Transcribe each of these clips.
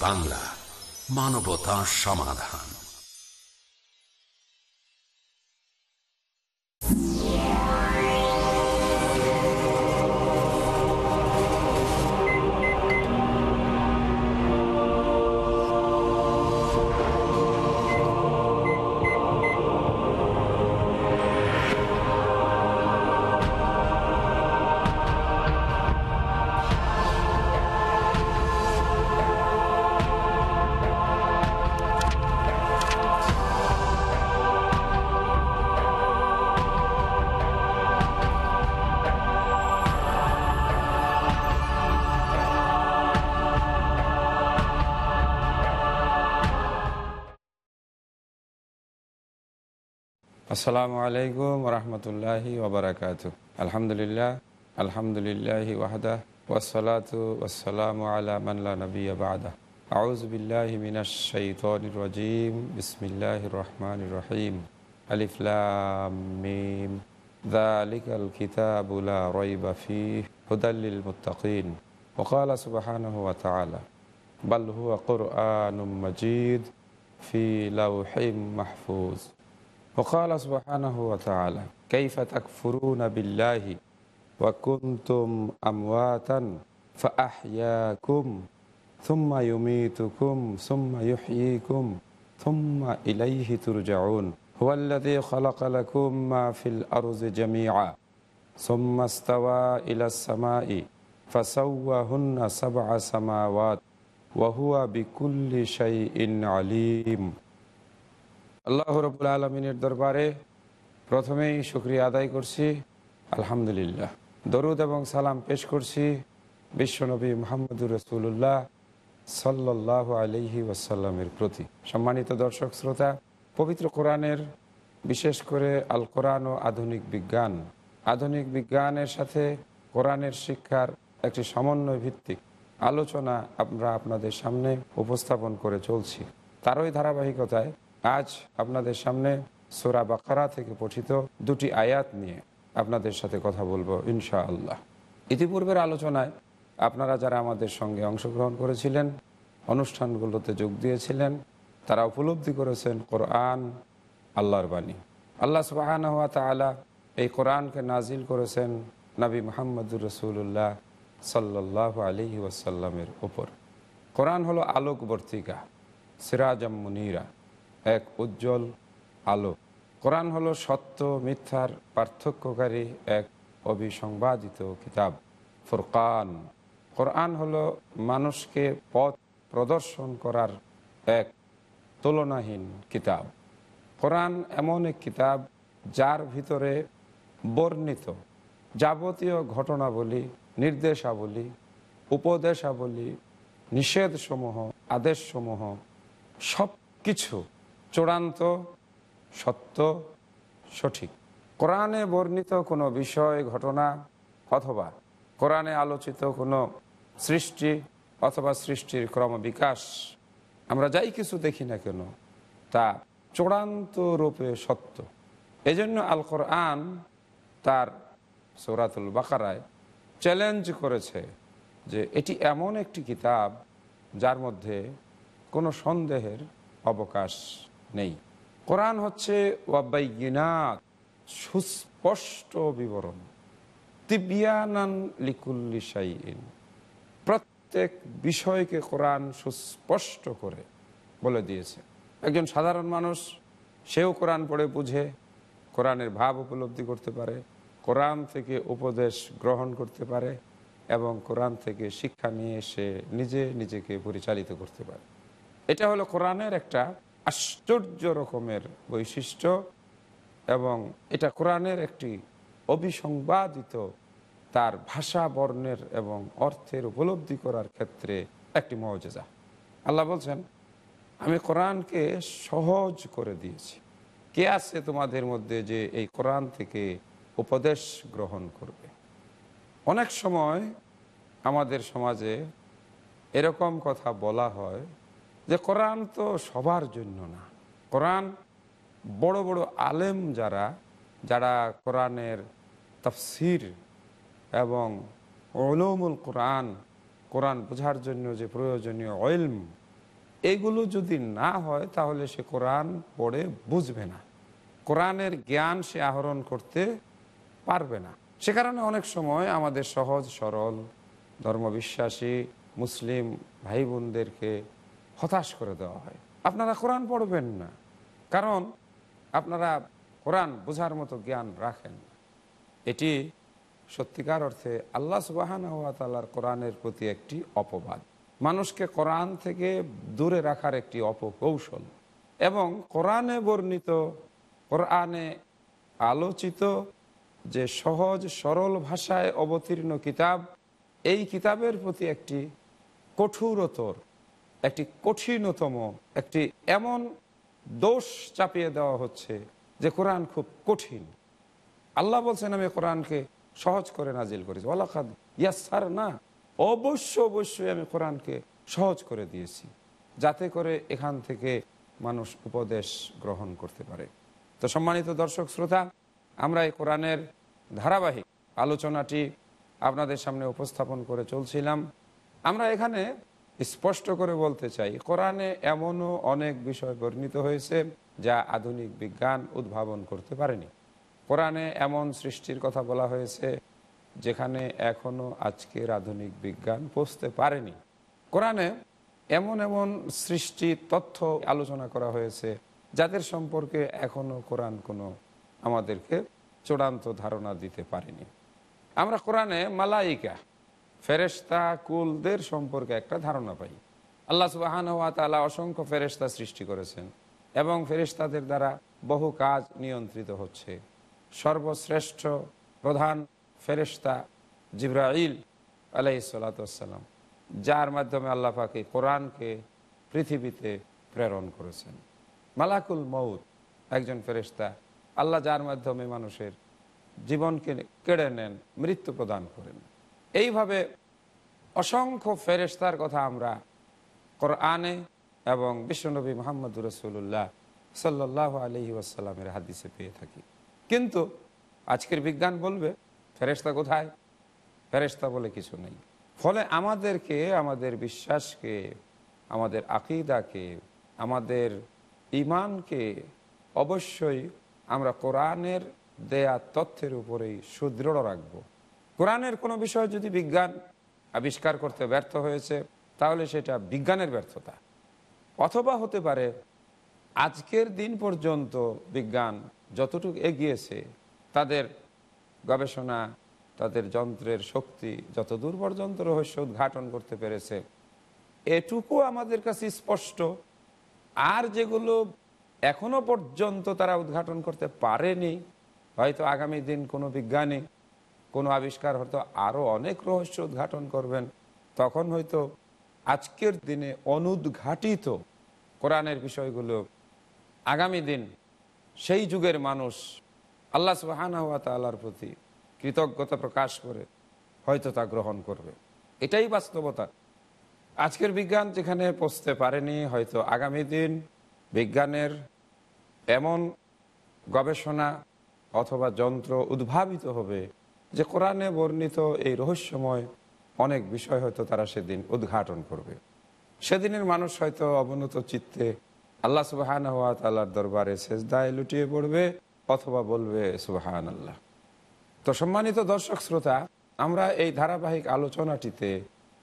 বাংলা মানবতা সমাধান। আসসালামু আলাইকুম রহমতুল্লাহি ওবরাকাত আলহামদুলিল্লাহ আলহামদুলিল্লাহি ওয়াহদা ওয়াসালাতু ওয়াসালামু আলা মাল্লা নবী বাদা আউজ বিল্লাহি মিনাশ শাইতানির রাজিম বিসমিল্লাহির রহমানির রহিম আলিফ লাম মিম যালিকাল কিতাবু লা রাইবা ফীহি হুদাল লিল মুত্তাকিন وقال سبحانه وتعالى بل هو قرآن مجيد في لوح محفوظ وقال سبحانه وتعالى كيف تكفرون بالله وكنتم أمواتا فأحياكم ثم يميتكم ثم يحييكم ثم إليه ترجعون هو الذي خلق لكم ما في الأرض جميعا ثم استوى إلى السماء فسوهن سبع سماوات وهو بكل شيء عليم. আল্লাহ রবুল আলমিনের দরবারে প্রথমেই শুক্রিয়া আদায় করছি। আলহামদুলিল্লাহ। দরুদ এবং সালাম পেশ করছি বিশ্বনবী মোহাম্মদুর রসুল্লাহ সাল্লাহ আলহি ওয়াসাল্লামের প্রতি। সম্মানিত দর্শক, শ্রোতা, পবিত্র কোরআনের বিশেষ করে আল কোরআন ও আধুনিক বিজ্ঞান। আধুনিক বিজ্ঞানের সাথে কোরআনের শিক্ষার একটি সমন্বয় ভিত্তিক আলোচনা আমরা আপনাদের সামনে উপস্থাপন করে চলছি। তারই ধারাবাহিকতায় আজ আপনাদের সামনে সোরা বাকারা থেকে পঠিত দুটি আয়াত নিয়ে আপনাদের সাথে কথা বলব ইনশা আল্লাহ ইতিপূর্বের আলোচনায় আপনারা যারা আমাদের সঙ্গে অংশগ্রহণ করেছিলেন, অনুষ্ঠানগুলোতে যোগ দিয়েছিলেন, তারা উপলব্ধি করেছেন কোরআন, আল্লাহর বাণী। আল্লাহ সুবাহান হাত তালা এই কোরআনকে নাজিল করেছেন নবী মোহাম্মদুর রসুল্লাহ সাল্লাহ আলী ওয়াসাল্লামের ওপর কোরআন হলো আলোকবর্তিকা, সিরাজম মুনিরা। এক উজ্জ্বল আলো। কোরআন হলো সত্য, মিথ্যার পার্থক্যকারী এক অবিসংবাদিত কিতাব, ফুরকান। কোরআন হলো মানুষকে পথ প্রদর্শন করার এক তুলনাহীন কিতাব। কোরআন এমন এক কিতাব যার ভিতরে বর্ণিত যাবতীয় ঘটনাবলী, নির্দেশাবলী, উপদেশাবলী, নিষেধসমূহ, আদেশসমূহ সব কিছু চূড়ান্ত, সত্য, সঠিক। কোরআনে বর্ণিত কোনো বিষয়, ঘটনা অথবা কোরআনে আলোচিত কোনো সৃষ্টি অথবা সৃষ্টির ক্রমবিকাশ আমরা যাই কিছু দেখি না কেন, তা চূড়ান্ত রূপে সত্য। এজন্য আল কোরআন তার সৌরাতুল বাকারায় চ্যালেঞ্জ করেছে যে এটি এমন একটি কিতাব যার মধ্যে কোনো সন্দেহের অবকাশ নেই। কোরআন হচ্ছে সুস্পষ্ট বিবরণ। তিবিয়ানান লিকুল্লি প্রত্যেক বিষয়কে কোরআন সুস্পষ্ট করে বলে দিয়েছে। একজন সাধারণ মানুষ, সেও কোরআন পড়ে বুঝে, কোরআনের ভাব উপলব্ধি করতে পারে, কোরআন থেকে উপদেশ গ্রহণ করতে পারে এবং কোরআন থেকে শিক্ষা নিয়ে সে নিজে নিজেকে পরিচালিত করতে পারে। এটা হলো কোরআনের একটা আশ্চর্য রকমের বৈশিষ্ট্য এবং এটা কোরআনের একটি অবিসংবাদিত তার ভাষা বর্ণের এবং অর্থের উপলব্ধি করার ক্ষেত্রে একটি মর্যাদা আল্লাহ বলছেন, আমি কোরআনকে সহজ করে দিয়েছি। কে আছে তোমাদের মধ্যে যে এই কোরআন থেকে উপদেশ গ্রহণ করবে? অনেক সময় আমাদের সমাজে এরকম কথা বলা হয় যে কোরআন তো সবার জন্য না। কোরআন বড় বড় আলেম যারা যারা কোরআনের তফসির এবং ওলমুল কোরআন কোরআন বোঝার জন্য যে প্রয়োজনীয় অয়েলম এগুলো যদি না হয় তাহলে সে কোরআন পড়ে বুঝবে না। কোরআনের জ্ঞান সে আহরণ করতে পারবে না। সে কারণে অনেক সময় আমাদের সহজ সরল, ধর্মবিশ্বাসী, মুসলিম ভাই বোনদেরকে হতাশ করে দেওয়া হয়। আপনারা কোরআন পড়বেন না। কারণ আপনারা কোরআন বোঝার মতো জ্ঞান রাখেন এটি সত্যিকার অর্থে আল্লাহ সুবাহান তাল্লার কোরআনের প্রতি একটি অপবাদ। মানুষকে কোরআন থেকে দূরে রাখার একটি অপকৌশল। এবং কোরআনে বর্ণিত, কোরআনে আলোচিত যে সহজ, সরল ভাষায় অবতীর্ণ কিতাব, এই কিতাবের প্রতি একটি কঠোরতর একটি কঠিনতম, একটি এমন দোষ চাপিয়ে দেওয়া হচ্ছে যে কোরআন খুব কঠিন। আল্লাহ বলছেন, আমি কোরআনকে সহজ করে নাজিল করেছি। ওলাকাদ ইয়াসার না অবশ্য, অবশ্যই আমি কোরআনকে সহজ করে দিয়েছি, যাতে করে এখান থেকে মানুষ উপদেশ গ্রহণ করতে পারে। তো সম্মানিত দর্শক, শ্রোতা, আমরা এই কোরআনের ধারাবাহিক আলোচনাটি আপনাদের সামনে উপস্থাপন করে চলছিলাম। আমরা এখানে স্পষ্ট করে বলতে চাই, কোরআনে এমনও অনেক বিষয় বর্ণিত হয়েছে যা আধুনিক বিজ্ঞান উদ্ভাবন করতে পারেনি। কোরআনে এমন সৃষ্টির কথা বলা হয়েছে যেখানে এখনও আজকের আধুনিক বিজ্ঞান পৌঁছতে পারেনি। কোরআনে এমন এমন সৃষ্টি তথ্য আলোচনা করা হয়েছে যাদের সম্পর্কে এখনও কোরআন কোনো আমাদেরকে চূড়ান্ত ধারণা দিতে পারেনি। আমরা কোরআনে মালাইকা ফেরেস্তা কুলদের সম্পর্কে একটা ধারণা পাই। আল্লাহ সুবাহান তালা অসংখ্য ফেরেস্তা সৃষ্টি করেছেন এবং ফেরেস্তাদের দ্বারা বহু কাজ নিয়ন্ত্রিত হচ্ছে। সর্বশ্রেষ্ঠ প্রধান ফেরেস্তা জিব্রাইল আলাইসাল্লাম যার মাধ্যমে আল্লাহ পাকে কোরআনকে পৃথিবীতে প্রেরণ করেছেন। মালাকুল মৌত একজন ফেরেস্তা আল্লাহ যার মাধ্যমে মানুষের জীবনকে কেড়ে নেন, মৃত্যু প্রদান করেন। এইভাবে অসংখ্য ফেরেস্তার কথা আমরা কোরআনে এবং বিশ্বনবী মোহাম্মদ রসুল্লাহ সাল্লাহ আলহি আসাল্লামের হাদিসে পেয়ে থাকি। কিন্তু আজকের বিজ্ঞান বলবে ফেরেস্তা কোথায়? ফেরেস্তা বলে কিছু নেই। ফলে আমাদেরকে, আমাদের বিশ্বাসকে, আমাদের আকিদাকে, আমাদের ইমানকে অবশ্যই আমরা কোরআনের দেয়া তথ্যের উপরেই সুদৃঢ় রাখব। কোরআনের কোনো বিষয় যদি বিজ্ঞান আবিষ্কার করতে ব্যর্থ হয়েছে, তাহলে সেটা বিজ্ঞানের ব্যর্থতা। অথবা হতে পারে, আজকের দিন পর্যন্ত বিজ্ঞান যতটুকু এগিয়েছে, তাদের গবেষণা, তাদের যন্ত্রের শক্তি যত দূর পর্যন্ত রহস্য উদ্ঘাটন করতে পেরেছে, এটুকু আমাদের কাছে স্পষ্ট। আর যেগুলো এখনও পর্যন্ত তারা উদ্ঘাটন করতে পারেনি, হয়তো আগামী দিন কোনো বিজ্ঞানী কোনো আবিষ্কার হয়তো আরও অনেক রহস্য উদ্ঘাটন করবেন। তখন হয়তো আজকের দিনে অনুদ্ঘাটিত কোরআনের বিষয়গুলো আগামী দিন সেই যুগের মানুষ আল্লাহ সুবাহানা হাত তাল্লার প্রতি কৃতজ্ঞতা প্রকাশ করে হয়তো তা গ্রহণ করবে। এটাই বাস্তবতা। আজকের বিজ্ঞান যেখানে পৌঁছতে পারেনি, হয়তো আগামী দিন বিজ্ঞানের এমন গবেষণা অথবা যন্ত্র উদ্ভাবিত হবে যে কোরআনে বর্ণিত এই রহস্যময় অনেক বিষয় হয়তো তারা সেদিন উদ্ঘাটন করবে। সেদিনের মানুষ হয়তো অবনত চিত্তে আল্লাহ সুবাহান হওয়া তাল্লার দরবারে শেষদায় লুটিয়ে পড়বে অথবা বলবে সুবাহান আল্লাহ তো সম্মানিত দর্শক শ্রোতা, আমরা এই ধারাবাহিক আলোচনাটিতে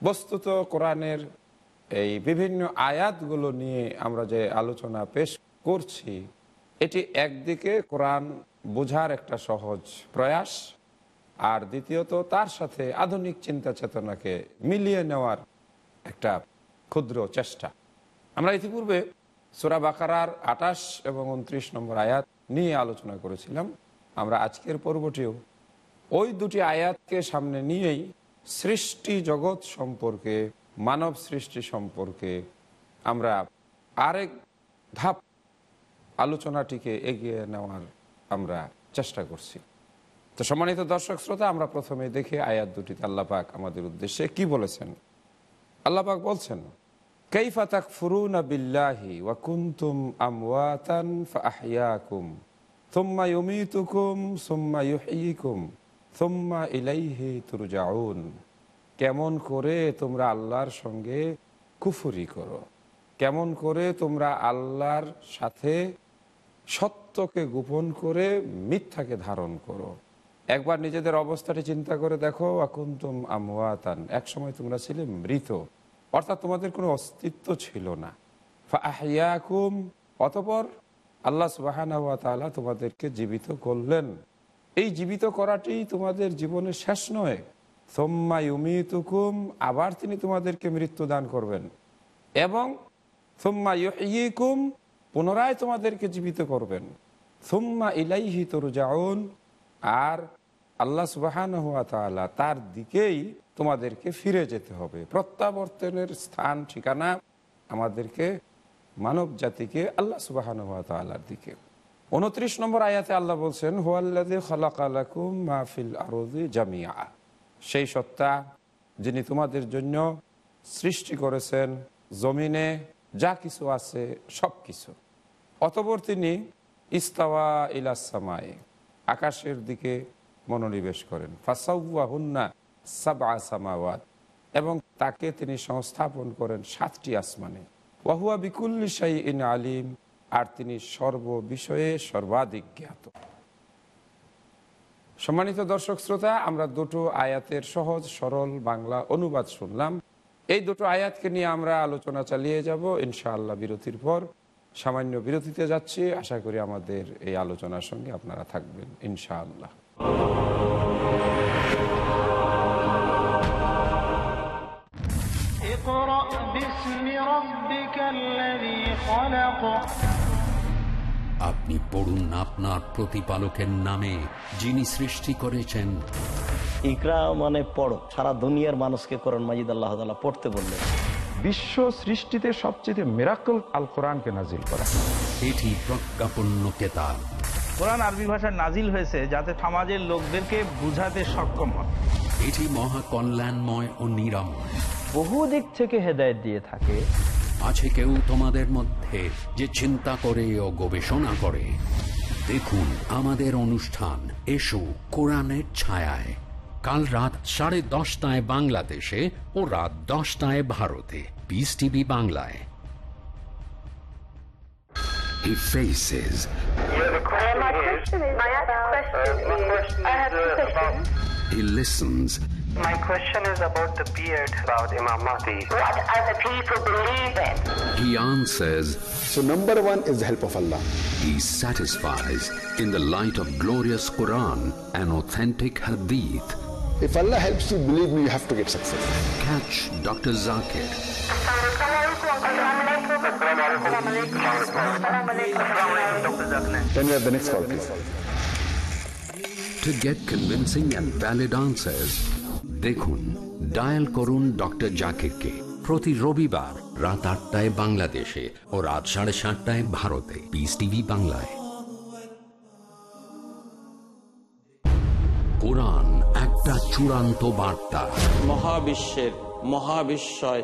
বস্তুত কোরআনের এই বিভিন্ন আয়াতগুলো নিয়ে আমরা যে আলোচনা পেশ করছি, এটি একদিকে কোরআন বোঝার একটা সহজ প্রয়াস আর দ্বিতীয়ত তার সাথে আধুনিক চিন্তা চেতনাকে মিলিয়ে নেওয়ার একটা ক্ষুদ্র চেষ্টা। আমরা ইতিপূর্বে সোরা বাকারার আটাশ এবং উনত্রিশ নম্বর আয়াত নিয়ে আলোচনা করেছিলাম। আমরা আজকের পর্বটিও ওই দুটি আয়াতকে সামনে নিয়েই সৃষ্টি জগৎ সম্পর্কে, মানব সৃষ্টি সম্পর্কে আমরা আরেক ধাপ আলোচনাটিকে এগিয়ে নেওয়ার আমরা চেষ্টা করছি। তো সম্মানিত দর্শক শ্রোতা, আমরা প্রথমে দেখে আয়াত দুটিতে আল্লাপাক আমাদের উদ্দেশ্যে কি বলেছেন? আল্লাপাক বলছেন বিল্লাহি থুম্মা ইলাইহি কেমন করে তোমরা আল্লাহর সঙ্গে কুফুরি করো, কেমন করে তোমরা আল্লাহর সাথে সত্যকে গোপন করে মিথ্যাকে ধারণ করো একবার নিজেদের অবস্থাটি চিন্তা করে দেখো, আকুন্তম আমওয়াতান। এক সময় তোমরা ছিলে মৃত। অর্থাৎ তোমাদের কোনো অস্তিত্ব ছিল না। অতপর আল্লাহ সুবাহানা তোমাদেরকে জীবিত করলেন। এই জীবিত করাটি তোমাদের জীবনের শেষ নয়। সোম্মা ইউমিতুকুম, আবার তিনি তোমাদেরকে মৃত্যু দান করবেন। এবং সোম্মা ইউকুম পুনরায় তোমাদেরকে জীবিত করবেন। সোম্মা ইলাইহি তরুজাউন আর আল্লাহ সুবাহান হুয়া তাআলা তার দিকেই তোমাদেরকে ফিরে যেতে হবে। প্রত্যাবর্তনের স্থান, ঠিকানা আমাদেরকে মানব জাতিকে আল্লাহ সুবাহান হুয়া তাআলার দিকে। উনত্রিশ নম্বর আয়াতে আল্লাহ বলছেন মাহফিল জামিয়া সেই সত্তা যিনি তোমাদের জন্য সৃষ্টি করেছেন, জমিনে যা কিছু আছে সব কিছু অতপর তিনি, ইস্তাওয়া ইলাসামায় আকাশের দিকে মনোনিবেশ করেন। ফাসাউয়া হুন্না সাবা সামাওয়াত। এবং তাকে তিনি সংস্থাপন করেন সাতটি আসমানে। ওয়াহুয়া বিকুল্লি শাই ইন আলিম, আর তিনি সর্ব বিষয়ে সর্বাধিক জ্ঞাত। সম্মানিত দর্শক শ্রোতা, আমরা দুটো আয়াতের সহজ, সরল বাংলা অনুবাদ শুনলাম। এই দুটো আয়াতকে নিয়ে আমরা আলোচনা চালিয়ে যাব, ইনশাআল্লাহ বিরতির পর। সামান্য বিরতিতে যাচ্ছি। আশা করি আমাদের এই আলোচনার সঙ্গে আপনারা থাকবেন ইনশাআল্লাহ। আপনি পড়ুন আপনার প্রতিপালকের নামে যিনি সৃষ্টি করেছেন। ইকরা মানে পড়ো সারা দুনিয়ার মানুষকে করণ মাজিদ আল্লাহ পড়তে বললেন। বিশ্ব সৃষ্টিতে সবচেয়ে মেরাকল আল কোরআনকে নাজিল করা। এটি প্রজ্ঞাপন্য কেতাব কোরআন আরবি ভাষায় নাজিল হয়েছে যাতে সমাজের লোকদেরকে বুঝাতে সক্ষম হয়। এটি মহা কল্যাণময় ও নিরাময়। বহু দিক থেকে হেদায়েত দিয়ে থাকে। আছে কেউ তোমাদের মধ্যে যে চিন্তা করে ও গবেষণা করে। দেখুন আমাদের অনুষ্ঠান এসো কোরআনের ছায়ায়। কাল রাত সাড়ে দশটায় বাংলাদেশে ও রাত দশটায় ভারতে। পিস টিভি বাংলায় He faces My question is, my question is, I have two questions. he listens, My question is about the beard about Imam Mahdi. What are the people believing? he answers, So number one is the help of Allah. he satisfies in the light of glorious Quran and authentic Hadith. If Allah helps you, believe me, you have to get success. Catch Dr. Zakir Then we have the next call, please. to get convincing and valid answers. দেখুন dial করুন doctor জাকিরকে প্রতি রবিবার রাত আটটায় বাংলাদেশে ও রাত সাড়ে সাতটায় ভারতে পিস টিভি বাংলায় কোরআন একটা চূড়ান্ত বার্তা মহাবিশ্বের মহাবিশ্বয়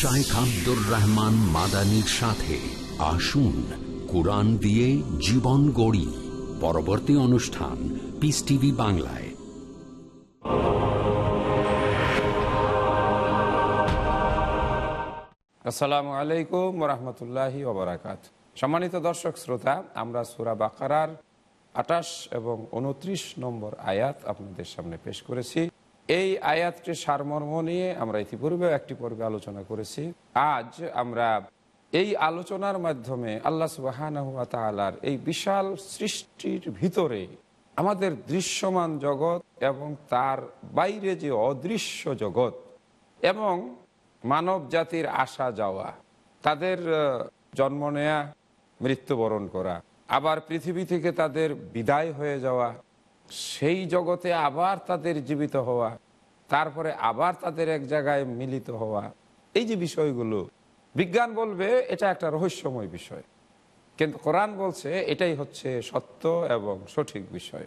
শাইখ আব্দুর রহমান মাদানির সাথে আসুন কোরআন দিয়ে জীবন গড়ি। পরবর্তী অনুষ্ঠান পিস টিভি বাংলায়। আসসালামু আলাইকুম রহমতুল্লাহি ওবরাকাত সম্মানিত দর্শক শ্রোতা, আমরা সুরা বাকারার আটাশ এবং উনত্রিশ নম্বর আয়াত আপনাদের সামনে পেশ করেছি। এই আয়াতটির সারমর্ম নিয়ে আমরা ইতিপূর্বে একটি পর্বে আলোচনা করেছি। আজ আমরা এই আলোচনার মাধ্যমে আল্লাহ সুবাহান তালার এই বিশাল সৃষ্টির ভিতরে আমাদের দৃশ্যমান জগৎ এবং তার বাইরে যে অদৃশ্য জগৎ এবং মানব জাতির আসা যাওয়া, তাদের জন্ম নেয়া, মৃত্যুবরণ করা, আবার পৃথিবী থেকে তাদের বিদায় হয়ে যাওয়া সেই জগতে আবার তাদের জীবিত হওয়া, তারপরে আবার তাদের এক জায়গায় মিলিত হওয়া। এই যে বিষয়গুলো, বিজ্ঞান বলবে এটা একটা রহস্যময় বিষয়। কিন্তু কোরআন বলছে এটাই হচ্ছে সত্য এবং সঠিক বিষয়।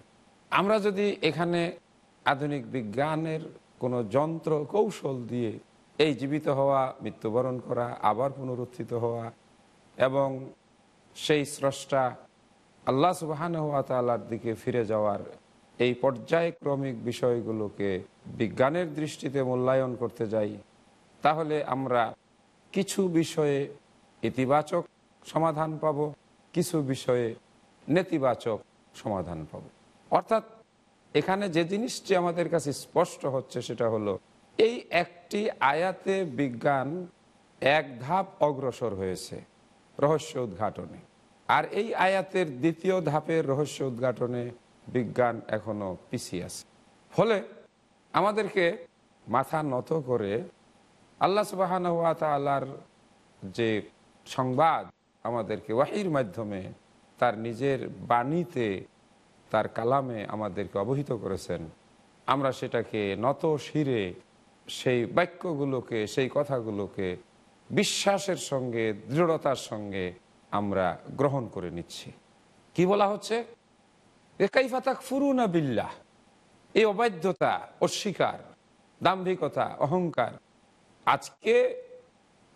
আমরা যদি এখানে আধুনিক বিজ্ঞানের কোনো যন্ত্র, কৌশল দিয়ে এই জীবিত হওয়া, মৃত্যুবরণ করা, আবার পুনরুত্থিত হওয়া এবং সেই স্রষ্টা আল্লাহ সুবাহান হাত তালার দিকে ফিরে যাওয়ার এই পর্যায়ক্রমিক বিষয়গুলোকে বিজ্ঞানের দৃষ্টিতে মূল্যায়ন করতে যাই, তাহলে আমরা কিছু বিষয়ে ইতিবাচক সমাধান পাব, কিছু বিষয়ে নেতিবাচক সমাধান পাব। অর্থাৎ এখানে যে জিনিসটি আমাদের কাছে স্পষ্ট হচ্ছে সেটা হলো, এই একটি আয়াতে বিজ্ঞান এক ধাপ অগ্রসর হয়েছে রহস্য উদ্ঘাটনে। আর এই আয়াতের দ্বিতীয় ধাপের রহস্য উদ্ঘাটনে বিজ্ঞান এখনও পিছিয়ে আছে। ফলে আমাদেরকে মাথা নত করে আল্লাহ সুবাহান তালার যে সংবাদ আমাদেরকে ওয়াহির মাধ্যমে তার নিজের বাণীতে, তার কালামে আমাদেরকে অবহিত করেছেন, আমরা সেটাকে নত শিরে সেই বাক্যগুলোকে, সেই কথাগুলোকে বিশ্বাসের সঙ্গে, দৃঢ়তার সঙ্গে আমরা গ্রহণ করে নিচ্ছি। কি বলা হচ্ছে? বিল্লাহ এই অবাধ্যতা, অস্বীকার, দাম্ভিকতা, অহংকার। আজকে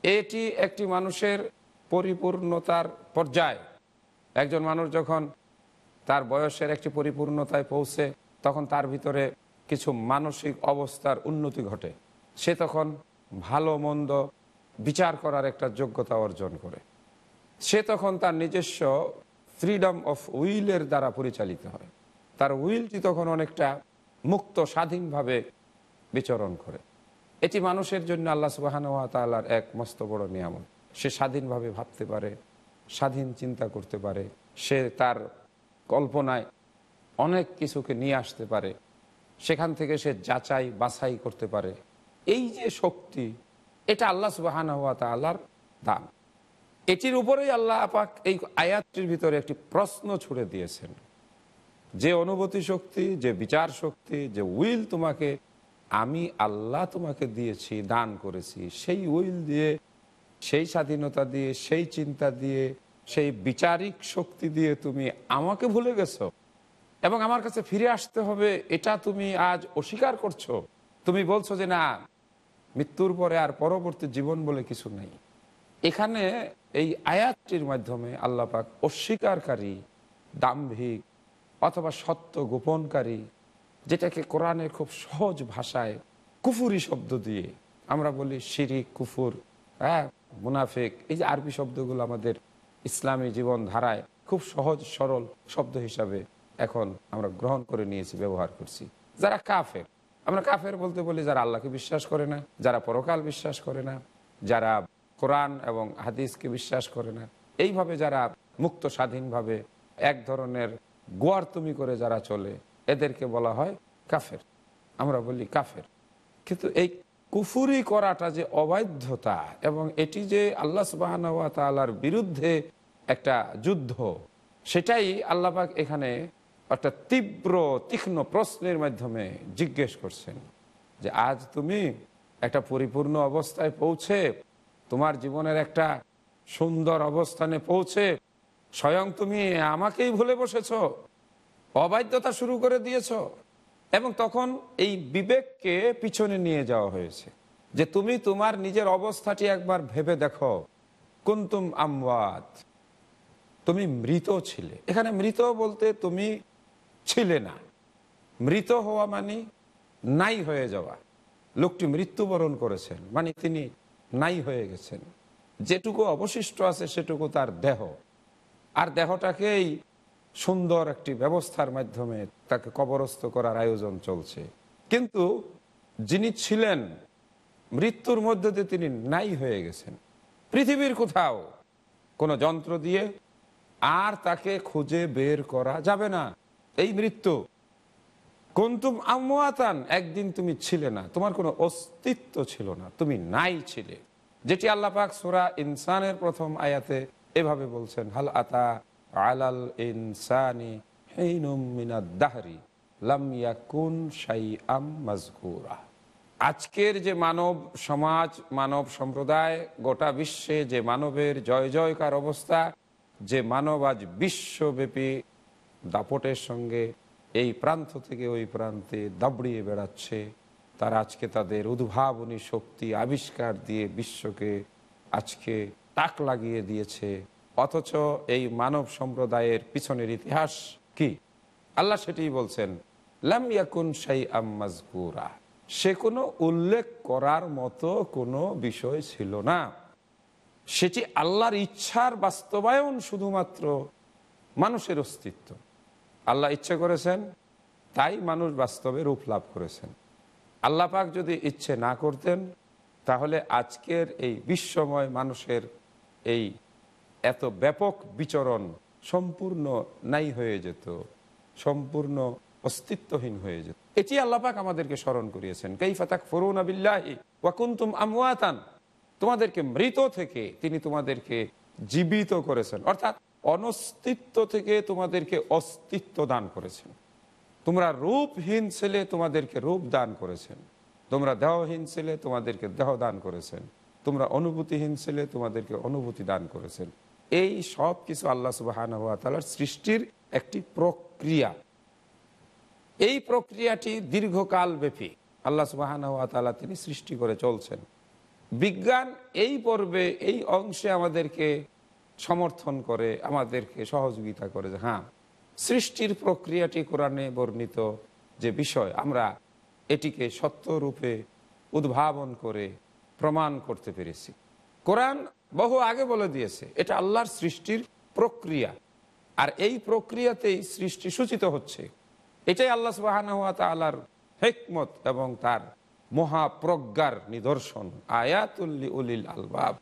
এটি একটি মানুষের পরিপূর্ণতার পর্যায়। একজন মানুষ যখন তার বয়সের একটি পরিপূর্ণতায় পৌঁছে, তখন তার ভিতরে কিছু মানসিক অবস্থার উন্নতি ঘটে। সে তখন ভালো, মন্দ বিচার করার একটা যোগ্যতা অর্জন করে। সে তখন তার নিজস্ব ফ্রিডম অফ উইলের দ্বারা পরিচালিত হয়। তার উইলটি তখন অনেকটা মুক্ত, স্বাধীনভাবে বিচরণ করে। এটি মানুষের জন্য আল্লাহ সুবাহান তাল্লার এক মস্ত বড় নিয়ামত। সে স্বাধীনভাবে ভাবতে পারে, স্বাধীন চিন্তা করতে পারে, সে তার কল্পনায় অনেক কিছুকে নিয়ে আসতে পারে, সেখান থেকে সে যাচাই বাছাই করতে পারে। এই যে শক্তি, এটা আল্লাহ সুবাহান হাত তাল্লার দান। এটির উপরেই আল্লাহ আপাক এই আয়াতটির ভিতরে একটি প্রশ্ন ছুড়ে দিয়েছেন। যে অনুভূতি শক্তি, যে বিচার শক্তি, যে উইল তোমাকে, আমি আল্লাহ তোমাকে দিয়েছি, দান করেছি, সেই উইল দিয়ে, সেই স্বাধীনতা দিয়ে, সেই চিন্তা দিয়ে, সেই বিচারিক শক্তি দিয়ে তুমি আমাকে ভুলে গেছো এবং আমার কাছে ফিরে আসতে হবে, এটা তুমি আজ অস্বীকার করছ। তুমি বলছো যে না, মৃত্যুর পরে আর পরবর্তী জীবন বলে কিছু নেই। এখানে এই আয়াতটির মাধ্যমে আল্লাপাক অস্বীকারী, দাম্ভিক অথবা সত্য গোপনকারী, যেটাকে কোরআনের খুব সহজ ভাষায় কুফুরি শব্দ দিয়ে আমরা বলি শিরিক, কুফুর হ্যাঁ মুনাফেক, এই যে আরবি শব্দগুলো আমাদের ইসলামী জীবন ধারায় খুব সহজ, সরল শব্দ হিসাবে এখন আমরা গ্রহণ করে নিয়েছি, ব্যবহার করছি। যারা কাফের, আমরা কাফের বলতে বলি যারা আল্লাহকে বিশ্বাস করে না, যারা পরকাল বিশ্বাস করে না, যারা কোরআন এবং হাদিসকে বিশ্বাস করে না। এইভাবে যারা মুক্ত স্বাধীনভাবে এক ধরনের গোয়ার্তমি করে যারা চলে, এদেরকে বলা হয় কাফের। আমরা বলি কাফের। কিন্তু এই কুফুরি করাটা যে অবাধ্যতা এবং এটি যে আল্লাহ সুবাহর বিরুদ্ধে একটা যুদ্ধ, সেটাই আল্লাপাক এখানে একটা তীব্র, তীক্ষ্ণ প্রশ্নের মাধ্যমে জিজ্ঞেস করছেন যে, আজ তুমি একটা পরিপূর্ণ অবস্থায় পৌঁছে তোমার জীবনের একটা সুন্দর অবস্থানে পৌঁছে স্বয়ং তুমি আমাকেই ভুলে বসেছ, অবাধ্যতা শুরু করে দিয়েছ এবং তখন এই বিবেককে পিছনে নিয়ে যাওয়া হয়েছে যে তুমি তোমার নিজের অবস্থাটি একবার ভেবে দেখো। কুন্তুম আমওয়াত, তুমি মৃত ছিলে। এখানে মৃত বলতে তুমি ছিলে না। মৃত হওয়া মানে নাই হয়ে যাওয়া। লোকটি মৃত্যুবরণ করেছেন মানে তিনি নাই হয়ে গেছেন। যেটুকু অবশিষ্ট আছে সেটুকু তার দেহ। আর দেহটাকেই সুন্দর একটি ব্যবস্থার মাধ্যমে তাকে কবরস্থ করার আয়োজন চলছে। কিন্তু যিনি ছিলেন, মৃত্যুর মধ্যে দিয়ে তিনি নাই হয়ে গেছেন। পৃথিবীর কোথাও কোনো যন্ত্র দিয়ে আর তাকে খুঁজে বের করা যাবে না। এই মৃত্যু কুন্তুম আমওয়াতান, একদিন তুমি ছিলে না। তোমার কোনো অস্তিত্ব ছিল না। তুমি নাই ছিলে। যেটি আল্লাহ পাক সুরা ইনসানের প্রথম আয়াতে এভাবে বলছেন, হাল আতা আলাল ইনসানি দাহরি আজকের যে মানব সমাজ, মানব সম্প্রদায়, গোটা বিশ্বে যে মানবের জয় জয়কার অবস্থা, যে মানব আজ বিশ্বব্যাপী দাপটের সঙ্গে এই প্রান্ত থেকে ওই প্রান্তে দাবড়িয়ে বেড়াচ্ছে। তারা আজকে তাদের উদ্ভাবনী শক্তি আবিষ্কার দিয়ে বিশ্বকে আজকে তাক লাগিয়ে দিয়েছে। অথচ এই মানব সম্প্রদায়ের পিছনের ইতিহাস কি? আল্লাহ সেটি বলছেন, লাম ইয়াকুন শাই আম্মাজকুরা সে কোনো উল্লেখ করার মতো কোনো বিষয় ছিল না। সেটি আল্লাহর ইচ্ছার বাস্তবায়ন শুধুমাত্র মানুষের অস্তিত্ব। আল্লাহ ইচ্ছে করেছেন, তাই মানুষ বাস্তবে রূপ লাভ করেছেন। আল্লাহ পাক যদি ইচ্ছে না করতেন, তাহলে আজকের এই বিশ্বময় মানুষের এই এত ব্যাপক বিচরণ সম্পূর্ণ নাই হয়ে যেত, সম্পূর্ণ অস্তিত্বহীন হয়ে যেত। এটি আল্লাপাক আমাদেরকে স্মরণ করিয়েছেন। কেই ফাতাক ফরুন আবিল্লাহি ওয়াকুন্তুম আমওয়াতান। তোমাদেরকে মৃত থেকে তিনি তোমাদেরকে জীবিত করেছেন। অর্থাৎ অনস্তিত্ব থেকে তোমাদেরকে অস্তিত্ব দান করেছেন। তোমরা রূপহীন ছেলে তোমাদেরকে রূপ দান করেছেন। তোমরা দেহহীন ছেলে তোমাদেরকে দেহ দান করেছেন। তোমরা অনুভূতিহীন ছেলে তোমাদেরকে অনুভূতি দান করেছেন। এই সব কিছু আল্লাহ সুবাহান সৃষ্টির একটি প্রক্রিয়া। এই প্রক্রিয়াটি দীর্ঘকাল ব্যাপী আল্লাহ সুবাহান তালা তিনি সৃষ্টি করে চলছেন। বিজ্ঞান এই পর্বে, এই অংশে আমাদেরকে সমর্থন করে, আমাদেরকে সহযোগিতা করে যে হ্যাঁ সৃষ্টির প্রক্রিয়াটি কোরআনে বর্ণিত যে বিষয়, আমরা এটিকে সত্যরূপে উদ্ভাবন করে প্রমাণ করতে পেরেছি। কোরআন বহু আগে বলে দিয়েছে, এটা আল্লাহর সৃষ্টির প্রক্রিয়া। আর এই প্রক্রিয়াতেই সৃষ্টি সূচিত হচ্ছে। এটাই আল্লাহ সুবাহানুয়া তালার হেকমত এবং তার মহাপ্রজ্ঞার নিদর্শন। আয়াতুল্লি উলিল আলবাব।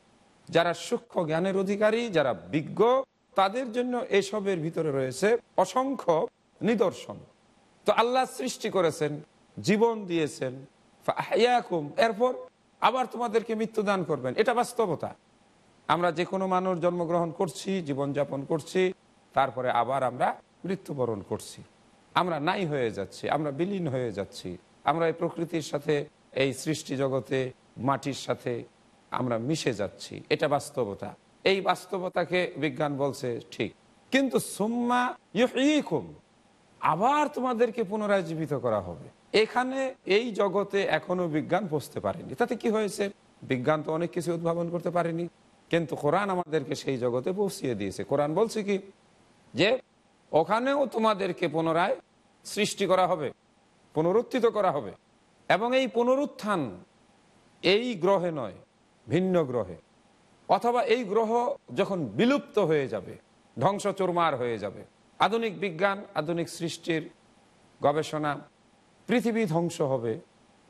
যারা সূক্ষ্ম জ্ঞানের অধিকারী, যারা বিজ্ঞ, তাদের জন্য এসবের ভিতরে রয়েছে অসংখ্য নিদর্শন। তো আল্লাহ সৃষ্টি করেছেন, জীবন দিয়েছেন। এরপর আবার তোমাদেরকে মৃত্যুদান করবেন। এটা বাস্তবতা। আমরা যে কোনো মানুষ জন্মগ্রহণ করছি, জীবনযাপন করছি, তারপরে আবার আমরা মৃত্যুবরণ করছি। আমরা নাই হয়ে যাচ্ছি, আমরা বিলীন হয়ে যাচ্ছি। আমরা এই প্রকৃতির সাথে, এই সৃষ্টি জগতে, মাটির সাথে আমরা মিশে যাচ্ছি, এটা বাস্তবতা। এই বাস্তবতাকে বিজ্ঞান বলছে ঠিক। কিন্তু সুম্মা ইউহয়িকুম আবার তোমাদেরকে পুনরায় জীবিত করা হবে। এখানে এই জগতে এখনও বিজ্ঞান পৌঁছতে পারেনি। তাতে কি হয়েছে? বিজ্ঞান তো অনেক কিছু উদ্ভাবন করতে পারেনি। কিন্তু কোরআন আমাদেরকে সেই জগতে পৌঁছিয়ে দিয়েছে। কোরআন বলছে কি? যে ওখানেও তোমাদেরকে পুনরায় সৃষ্টি করা হবে, পুনরুত্থিত করা হবে। এবং এই পুনরুত্থান এই গ্রহে নয় ভিন্ন গ্রহে। অথবা এই গ্রহ যখন বিলুপ্ত হয়ে যাবে ধ্বংস চুরমার হয়ে যাবে, আধুনিক বিজ্ঞান, আধুনিক সৃষ্টির গবেষণা, পৃথিবী ধ্বংস হবে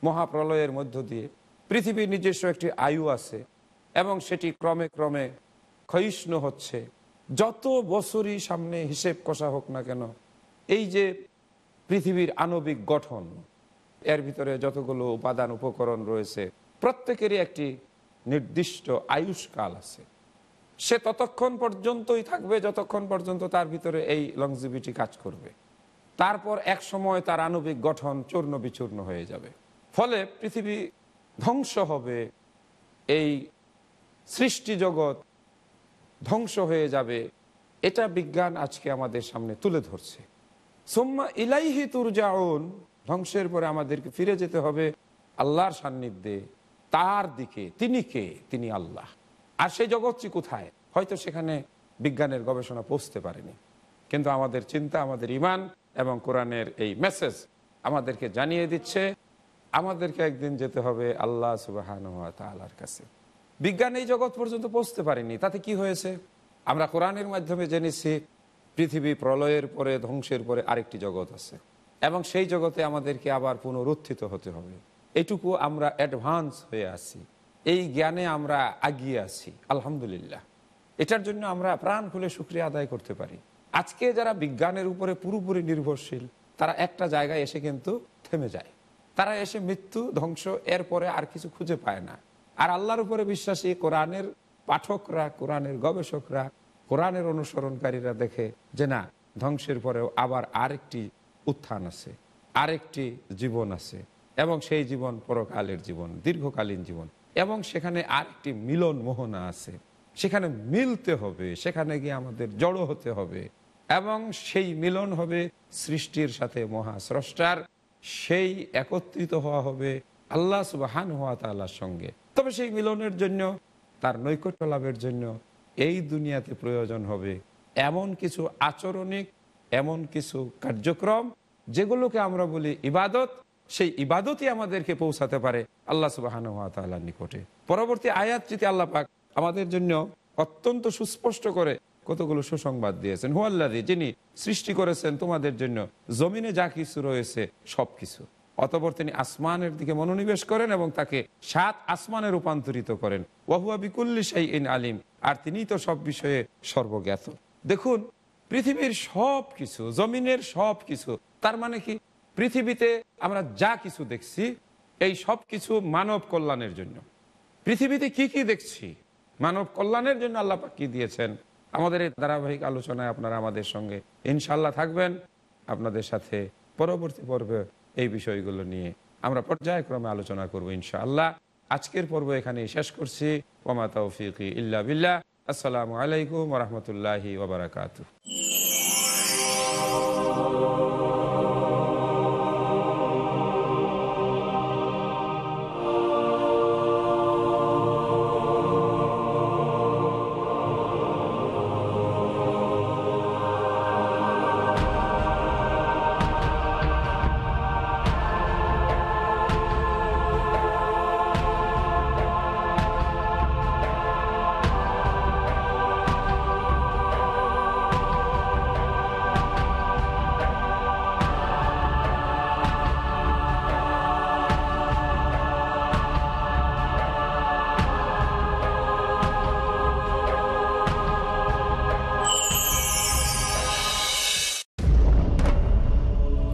মহাপ্রলয়ের মধ্য দিয়ে, পৃথিবীর নিজস্ব একটি আয়ু আছে এবং সেটি ক্রমে ক্রমে ক্ষয়িষ্ণু হচ্ছে। যত বছরই সামনে হিসেব কষা হোক না কেন, এই যে পৃথিবীর আণবিক গঠন, এর ভিতরে যতগুলো উপাদান, উপকরণ রয়েছে, প্রত্যেকেরই একটি নির্দিষ্ট আয়ুষকাল আছে। সে ততক্ষণ পর্যন্তই থাকবে, যতক্ষণ পর্যন্ত তার ভিতরে এই লংজিভিটি কাজ করবে। তারপর এক সময় তার আণবিক গঠন চূর্ণ বিচূর্ণ হয়ে যাবে। ফলে পৃথিবী ধ্বংস হবে, এই সৃষ্টি জগৎ ধ্বংস হয়ে যাবে। এটা বিজ্ঞান আজকে আমাদের সামনে তুলে ধরছে। সোম্মা ইলাইহি তুরজাউন, ধ্বংসের পরে আমাদেরকে ফিরে যেতে হবে আল্লাহর সান্নিধ্যে। তার দিকে, তিনি কে? তিনি আল্লাহ। আর সেই জগৎটি কোথায়? হয়তো সেখানে বিজ্ঞানের গবেষণা পৌঁছতে পারেনি। কিন্তু আমাদের চিন্তা, আমাদের ইমান এবং কোরআনের এই মেসেজ আমাদেরকে জানিয়ে দিচ্ছে, আমাদেরকে একদিন যেতে হবে আল্লাহ সুবাহান তালার কাছে। বিজ্ঞান এই জগৎ পর্যন্ত পৌঁছতে পারেনি। তাতে কি হয়েছে? আমরা কোরআনের মাধ্যমে জেনেছি, পৃথিবী প্রলয়ের পরে, ধ্বংসের পরে আরেকটি জগৎ আছে। এবং সেই জগতে আমাদেরকে আবার পুনরুত্থিত হতে হবে। এটুকু আমরা অ্যাডভান্স হয়ে আছি। এই জ্ঞানে আমরা আগিয়ে আছি, আলহামদুলিল্লাহ। এটার জন্য আমরা প্রাণ খুলে সুক্রিয়া আদায় করতে পারি। আজকে যারা বিজ্ঞানের উপরে পুরোপুরি নির্ভরশীল, তারা একটা জায়গায় এসে কিন্তু থেমে যায়। তারা এসে মৃত্যু, ধ্বংস এরপরে আর কিছু খুঁজে পায় না। আর আল্লাহর উপরে বিশ্বাসী কোরআনের পাঠকরা, কোরআনের গবেষকরা, কোরআনের অনুসরণকারীরা দেখে যে না, ধ্বংসের পরেও আবার আরেকটি উত্থান আছে, আরেকটি জীবন আছে। এবং সেই জীবন পরকালের জীবন, দীর্ঘকালীন জীবন। এবং সেখানে আরেকটি মিলন মোহনা আছে। সেখানে মিলতে হবে, সেখানে গিয়ে আমাদের জড়ো হতে হবে। এবং সেই মিলন হবে সৃষ্টির সাথে মহাস্রষ্টার। সেই একত্রিত হওয়া হবে আল্লাহ সুবাহান হওয়া তাল্লার সঙ্গে। তবে সেই মিলনের জন্য, তার নৈকট্য লাভের জন্য এই দুনিয়াতে প্রয়োজন হবে এমন কিছু আচরণিক, এমন কিছু কার্যক্রম যেগুলোকে আমরা বলি ইবাদত। সেই ইবাদতই আমাদেরকে পৌঁছাতে পারে আল্লাহ সুবাহান তাল্লার নিকটে। পরবর্তী আয়াত যদি আল্লাহ পাক আমাদের জন্য অত্যন্ত সুস্পষ্ট করে কতগুলো সুসংবাদ দিয়েছেন। হুয়াল্লাদি যিনি সৃষ্টি করেছেন তোমাদের জন্য জমিনে যা কিছু রয়েছে, সবকিছু। অতপর তিনি আসমানের দিকে মনোনিবেশ করেন এবং তাকে সাত আসমানে রূপান্তরিত করেন। ওয়াহুয়া বিকুল্লি সেই ইন আলিম, আর তিনি তো সব বিষয়ে সর্বজ্ঞাত। দেখুন, পৃথিবীর সব কিছু জমিনের সব কিছু তার মানে কি? পৃথিবীতে আমরা যা কিছু দেখছি, এই সব কিছু মানব কল্যাণের জন্য। পৃথিবীতে কি কি দেখছি? মানব কল্যাণের জন্য আল্লাহ কি দিয়েছেন? আমাদের এই ধারাবাহিক আলোচনায় আপনারা আমাদের সঙ্গে ইনশাল্লাহ থাকবেন। আপনাদের সাথে পরবর্তী পর্বে এই বিষয়গুলো নিয়ে আমরা পর্যায়ক্রমে আলোচনা করব ইনশাআল্লাহ। আজকের পর্ব এখানে শেষ করছি। ওমা তৌফিক ইল্লা বিল্লাহ। আসসালামু আলাইকুম রহমতুল্লাহি ওবরাকাতু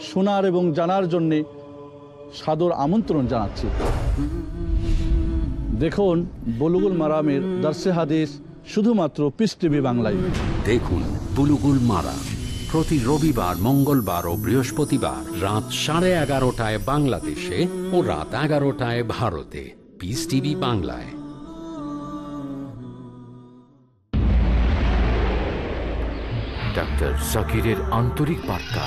শোনার এবং জানার জন্যে সাদর আমন্ত্রণ জানাচ্ছি। দেখুন বলুগুল মারামের দর্শে হাদিস শুধুমাত্র পিস টিভি বাংলায়। দেখুন বুলুগুল মারা প্রতি রবিবার মঙ্গলবার ও বৃহস্পতিবার রাত সাড়ে এগারোটায় বাংলাদেশে ও রাত এগারোটায় ভারতে। পিস টিভি বাংলায়। ডাক্তার জাকিরের আন্তরিক বার্তা।